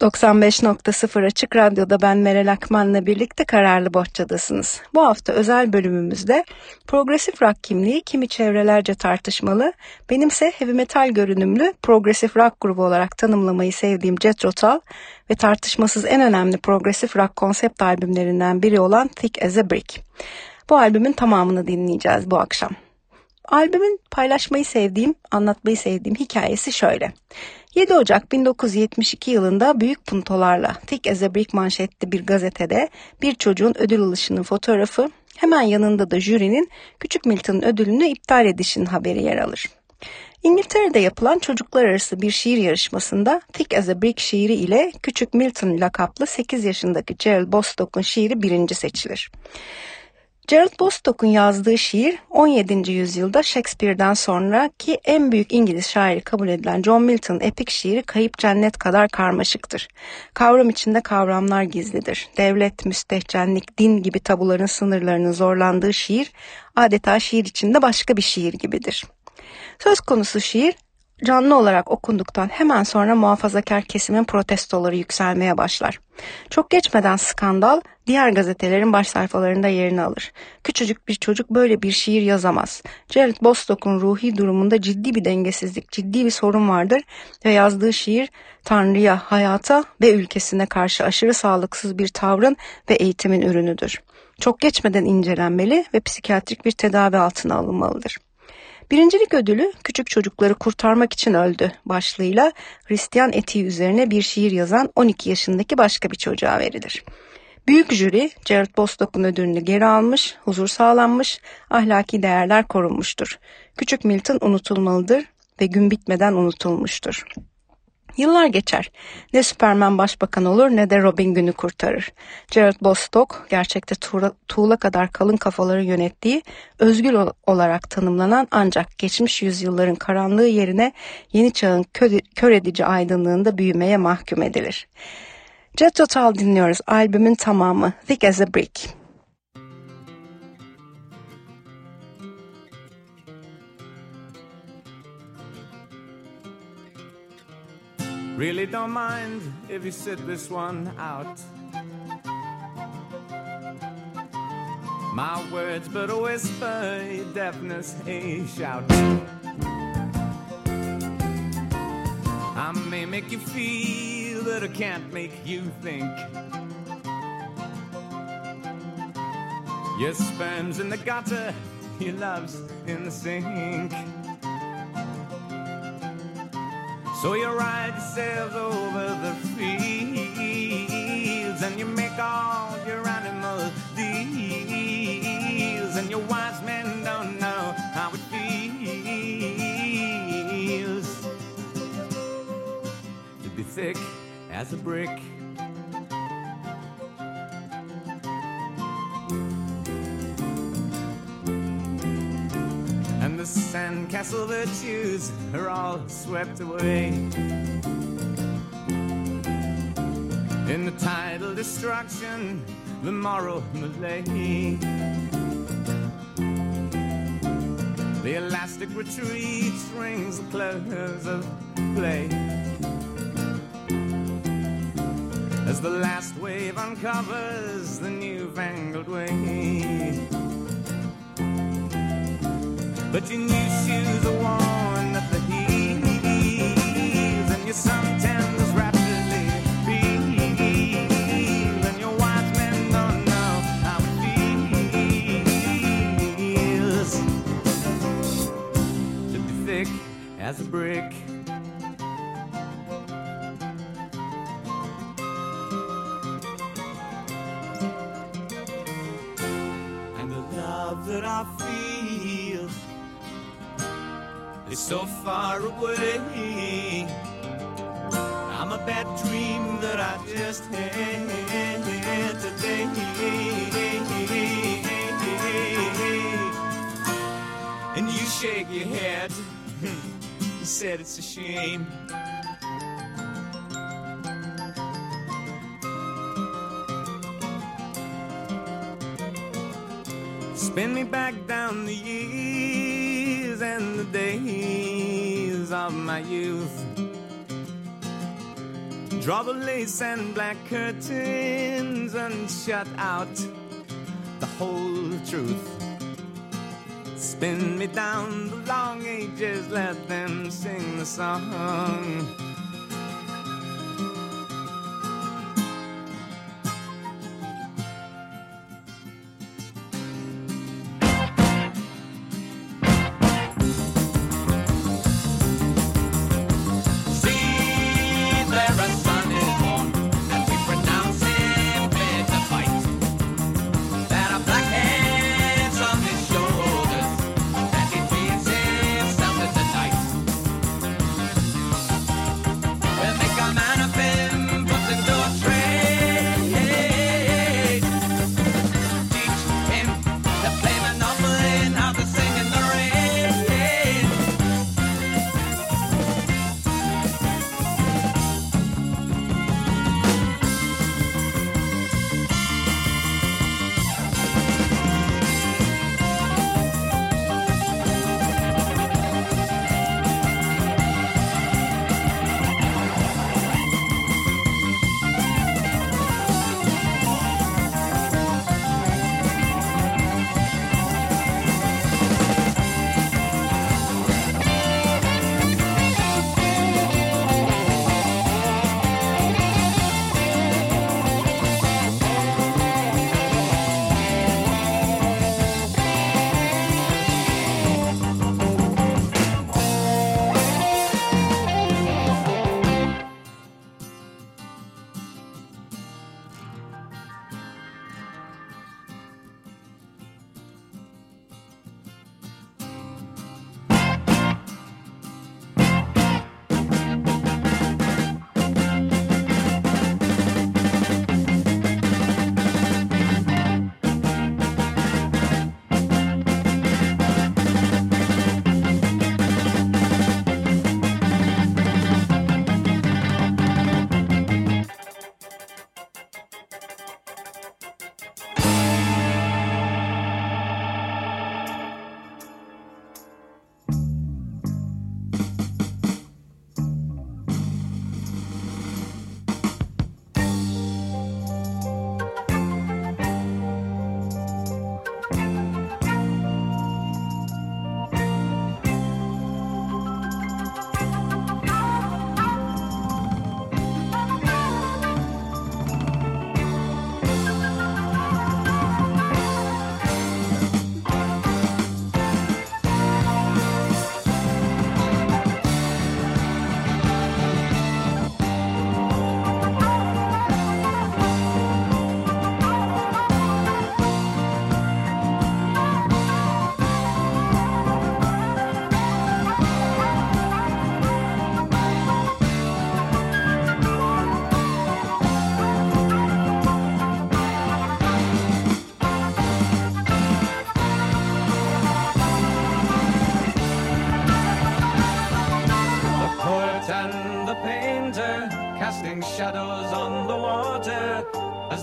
95.0 Açık Radyo'da ben Meral Akman'la birlikte Kararlı Bohçadasınız. Bu hafta özel bölümümüzde progresif rock kimliği kimi çevrelerce tartışmalı, benimse heavy metal görünümlü progresif rock grubu olarak tanımlamayı sevdiğim Jethro Tull ve tartışmasız en önemli progresif rock konsept albümlerinden biri olan Thick as a Brick. Bu albümün tamamını dinleyeceğiz bu akşam. Albümün paylaşmayı sevdiğim, anlatmayı sevdiğim hikayesi şöyle. 7 Ocak 1972 yılında büyük puntolarla Thick as a Brick manşetli bir gazetede bir çocuğun ödül alışının fotoğrafı, hemen yanında da jürinin Küçük Milton'ın ödülünü iptal edişinin haberi yer alır. İngiltere'de yapılan çocuklar arası bir şiir yarışmasında Thick as a Brick şiiri ile Küçük Milton lakaplı 8 yaşındaki Gerald Bostock'un şiiri birinci seçilir. Gerald Bostock'un yazdığı şiir 17. yüzyılda Shakespeare'den sonraki en büyük İngiliz şairi kabul edilen John Milton'ın epik şiiri Kayıp Cennet kadar karmaşıktır. Kavram içinde kavramlar gizlidir. Devlet, müstehcenlik, din gibi tabuların sınırlarının zorlandığı şiir adeta şiir içinde başka bir şiir gibidir. Söz konusu şiir canlı olarak okunduktan hemen sonra muhafazakar kesimin protestoları yükselmeye başlar. Çok geçmeden skandal diğer gazetelerin baş sayfalarında yerini alır. Küçücük bir çocuk böyle bir şiir yazamaz. Gerald Bostock'un ruhi durumunda ciddi bir dengesizlik, ciddi bir sorun vardır ve yazdığı şiir Tanrı'ya, hayata ve ülkesine karşı aşırı sağlıksız bir tavrın ve eğitimin ürünüdür. Çok geçmeden incelenmeli ve psikiyatrik bir tedavi altına alınmalıdır. Birincilik ödülü küçük çocukları kurtarmak için öldü başlığıyla Hristiyan etiği üzerine bir şiir yazan 12 yaşındaki başka bir çocuğa verilir. Büyük jüri Jared Bostock'un ödülünü geri almış, huzur sağlanmış, ahlaki değerler korunmuştur. Küçük Milton unutulmalıdır ve gün bitmeden unutulmuştur. Yıllar geçer. Ne Superman başbakan olur ne de Robin günü kurtarır. Gerald Bostock gerçekte tuğla, tuğla kadar kalın kafaları yönettiği özgür olarak tanımlanan ancak geçmiş yüzyılların karanlığı yerine yeni çağın kör, edici aydınlığında büyümeye mahkum edilir. Jet Total dinliyoruz albümün tamamı Thick as a Brick. Really don't mind if you sit this one out. My words but a whisper, your deafness a shout. I may make you feel, but I can't make you think. Your sperm's in the gutter, your love's in the sink. So you ride yourselves over the fields and you make all your animal deals and your wise men don't know how it feels to be thick as a brick. Sandcastle virtues are all swept away. In the tidal destruction, the moral malay. The elastic retreat rings the close of play. As the last wave uncovers the newfangled way. But your new shoes are worn at the heels, and your suntan is rapidly peeled, and your wise men don't know how it feels to be thick as a brick. So far away. I'm a bad dream that I just had today. And you shake your head. You said it's a shame. Spin me back down the years and the days my youth. Draw the lace and black curtains and shut out the whole truth. Spin me down the long ages, let them sing the song.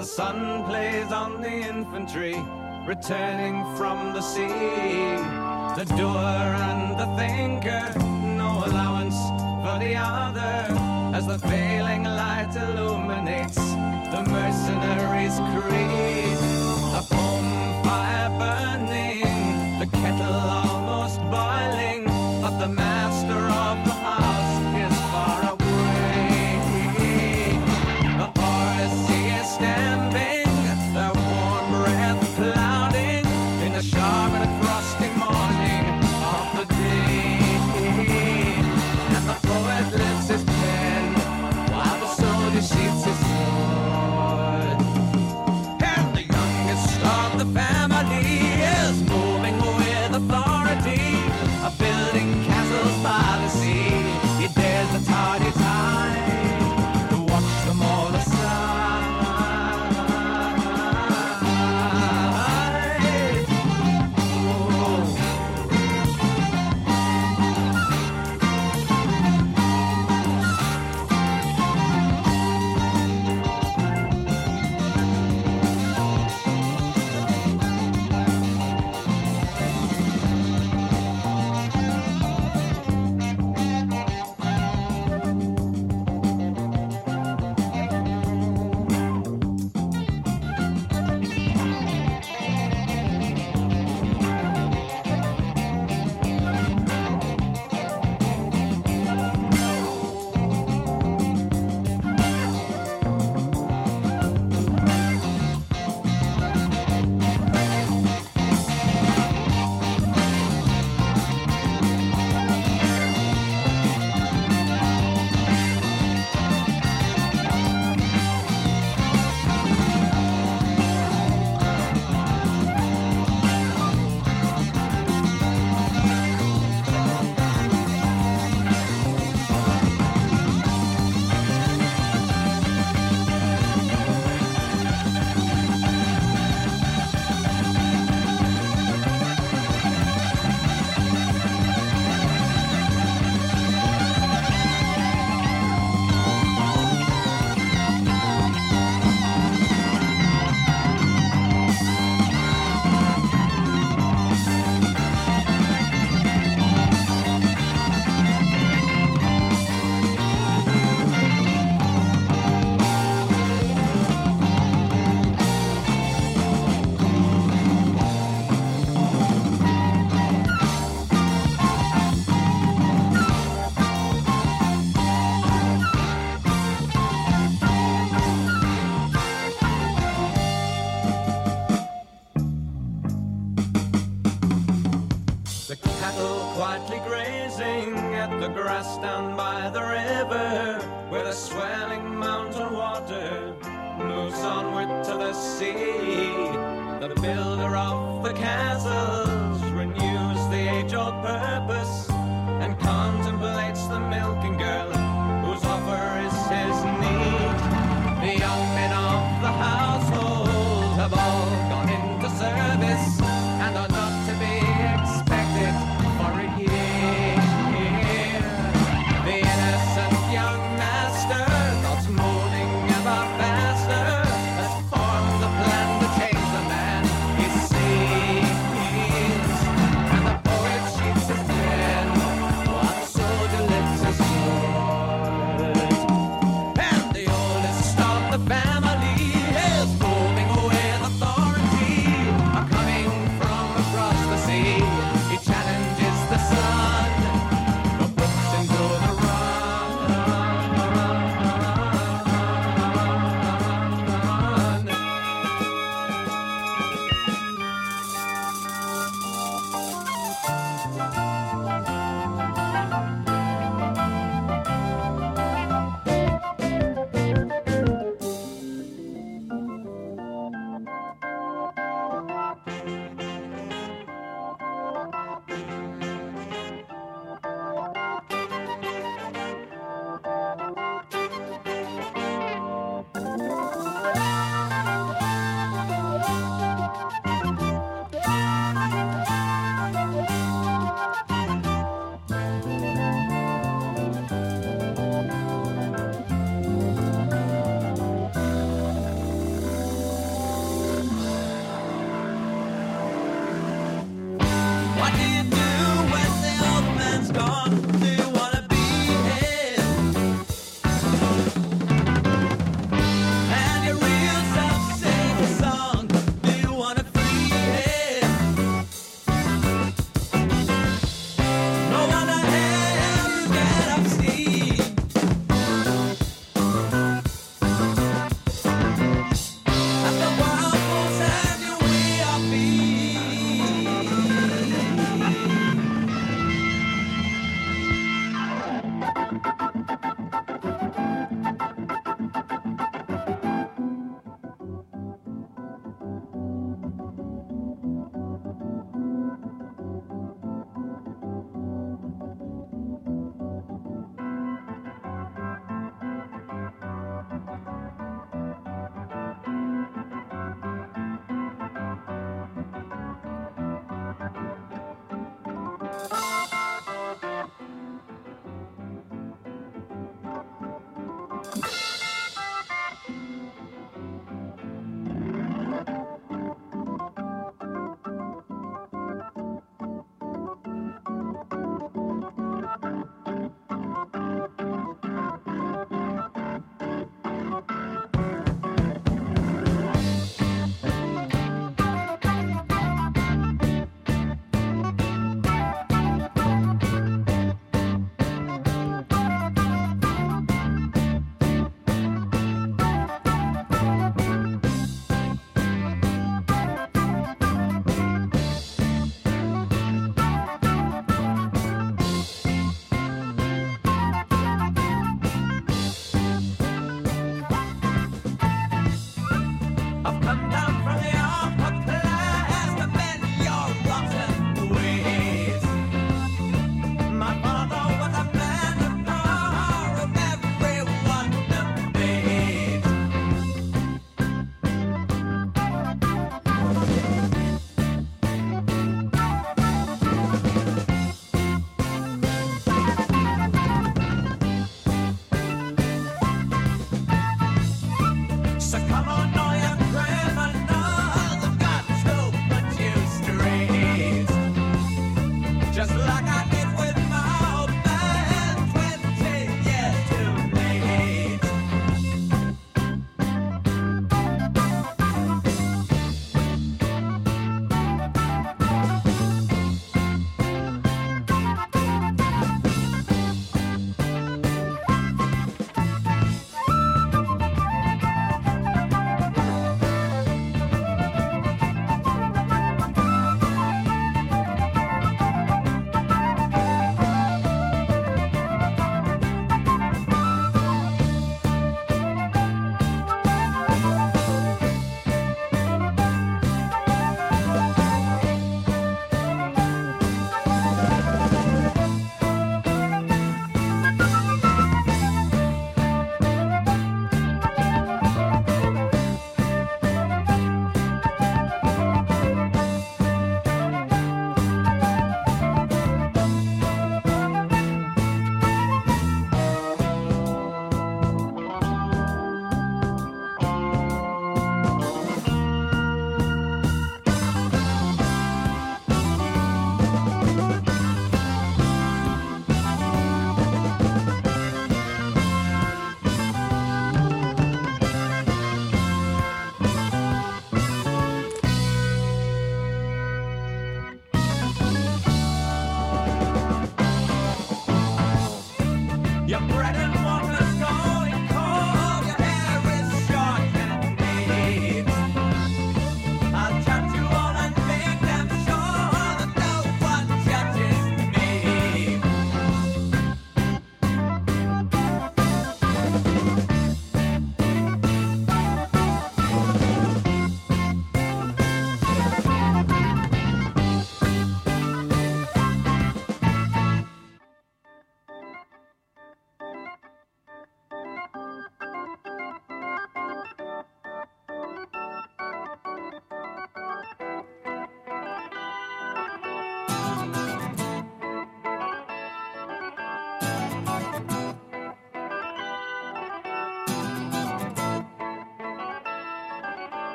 The sun plays on the infantry returning from the sea. The doer and the thinker, no allowance for the other as the failing light illuminates the mercenaries' creed. A home fire burning, the kettle almost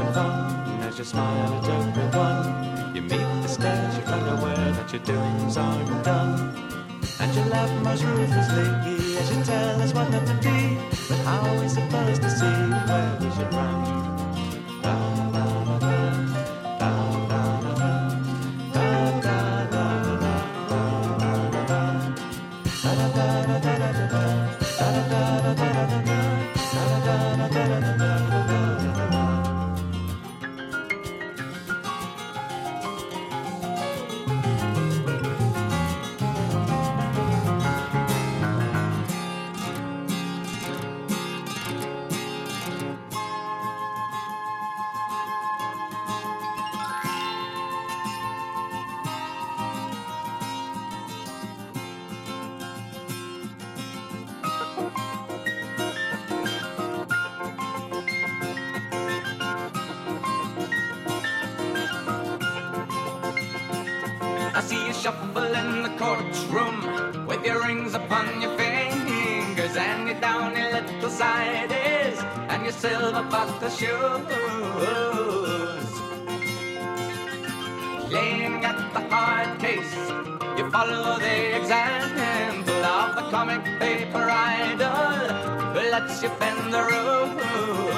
and fun as you smile at everyone. You meet the stairs, you're unaware that your doings aren't done. And you laugh most ruthlessly as you tell us what not to be. But how are we supposed to see where we should run? comic paper idol lets you bend the rules.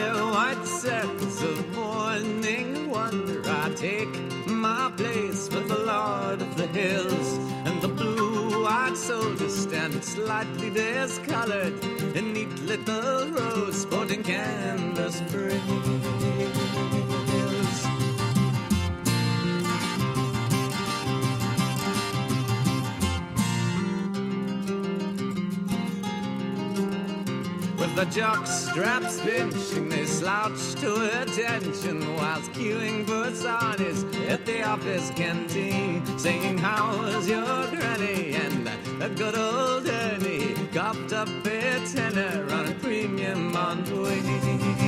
Clear white circles of morning wonder. I take my place with the Lord of the Hills, and the blue-eyed soldiers stand slightly discolored in neat little rows sporting canvas frills. With the jock straps pinching, they slouch to attention whilst queuing for sarnies at the office canteen, saying, was your granny? And a good old Ernie copped up a tenner on a premium on wing.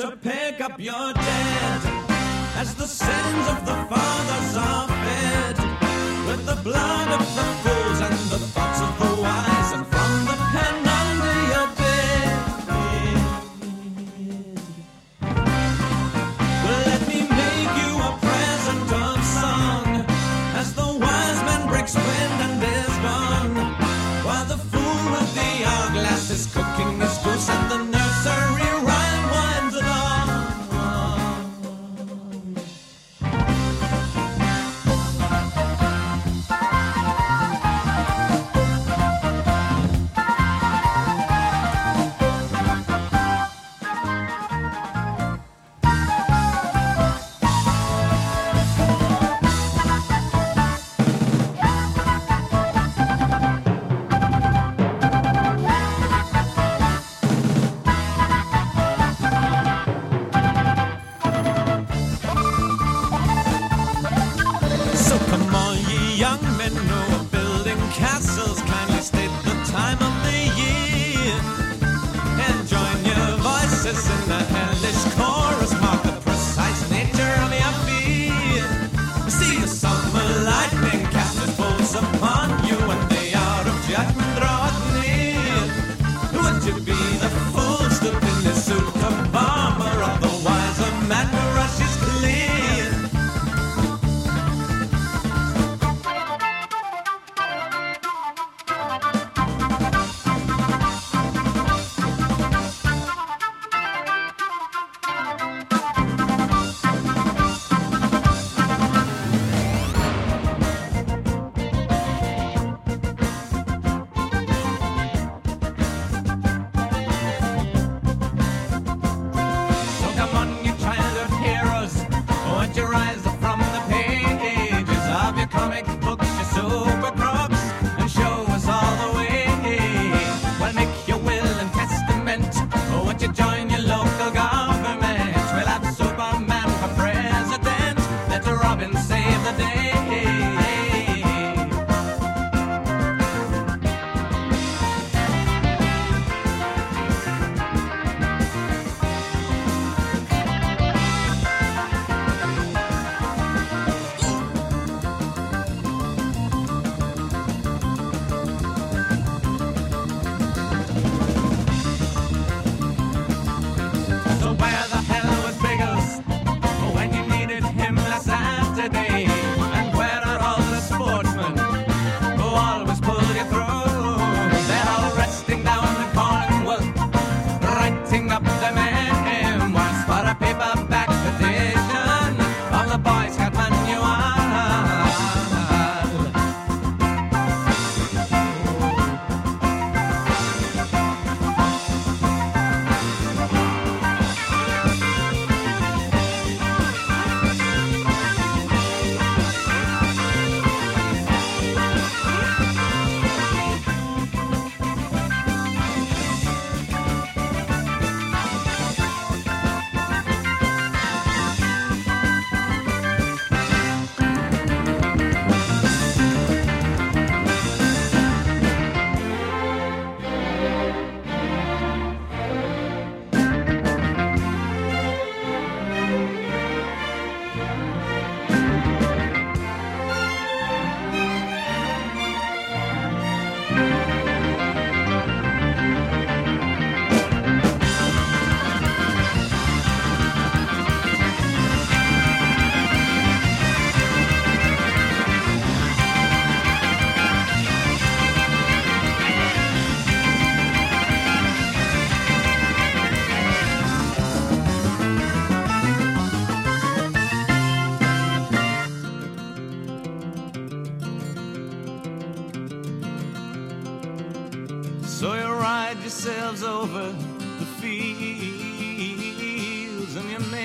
to pick up your dead as the sins of the fathers are fed with the blood of the fools and the thoughts of the wise and from the pen under your bed. Well, let me make you a present of song as the wise man breaks wind and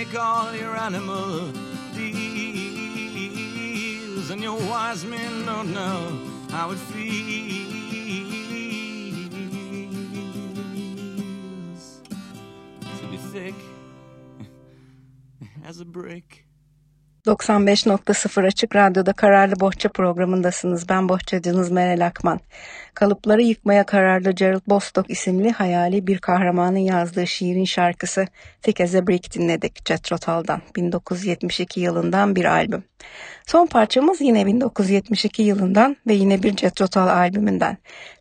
make all your animal deals, and your wise men don't know how it feels to be thick as a brick. 95.0 Açık Radyo'da Kararlı Bohça programındasınız. Ben bohçacınız Meral Akman. Kalıpları yıkmaya kararlı Gerald Bostock isimli hayali bir kahramanın yazdığı şiirin şarkısı Thick as a Brick dinledik Tull'dan. 1972 yılından bir albüm. Son parçamız yine 1972 yılından ve yine bir Tull albümünden.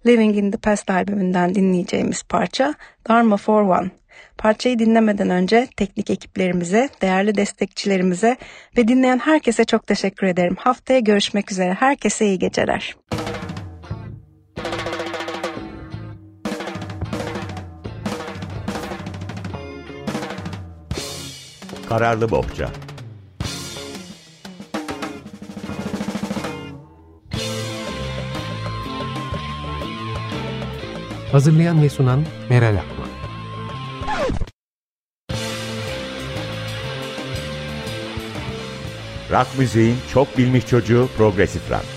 Living in the Past albümünden dinleyeceğimiz parça Dharma for One. Parçayı dinlemeden önce teknik ekiplerimize, değerli destekçilerimize ve dinleyen herkese çok teşekkür ederim. Haftaya görüşmek üzere. Herkese iyi geceler. Kararlı Bohça Hazırlayan ve sunan Meral Akman. Rock müziğin çok bilmiş çocuğu Progresif Rock.